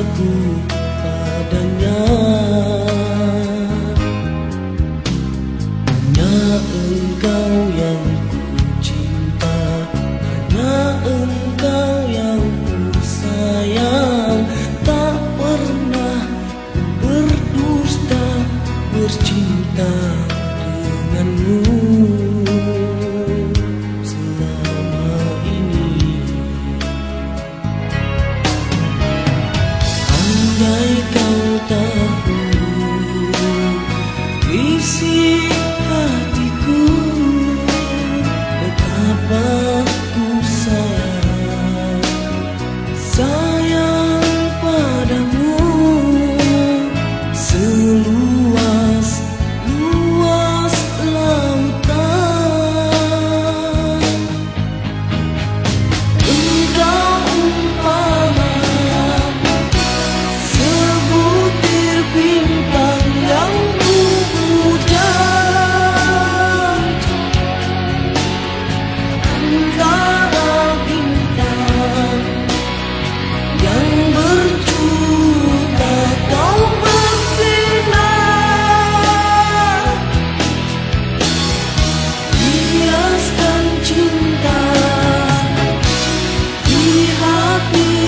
aku padanya. Hanya engkau yang ku cinta Hanya engkau yang ku sayang Tak pernah berdusta Bercinta denganmu. be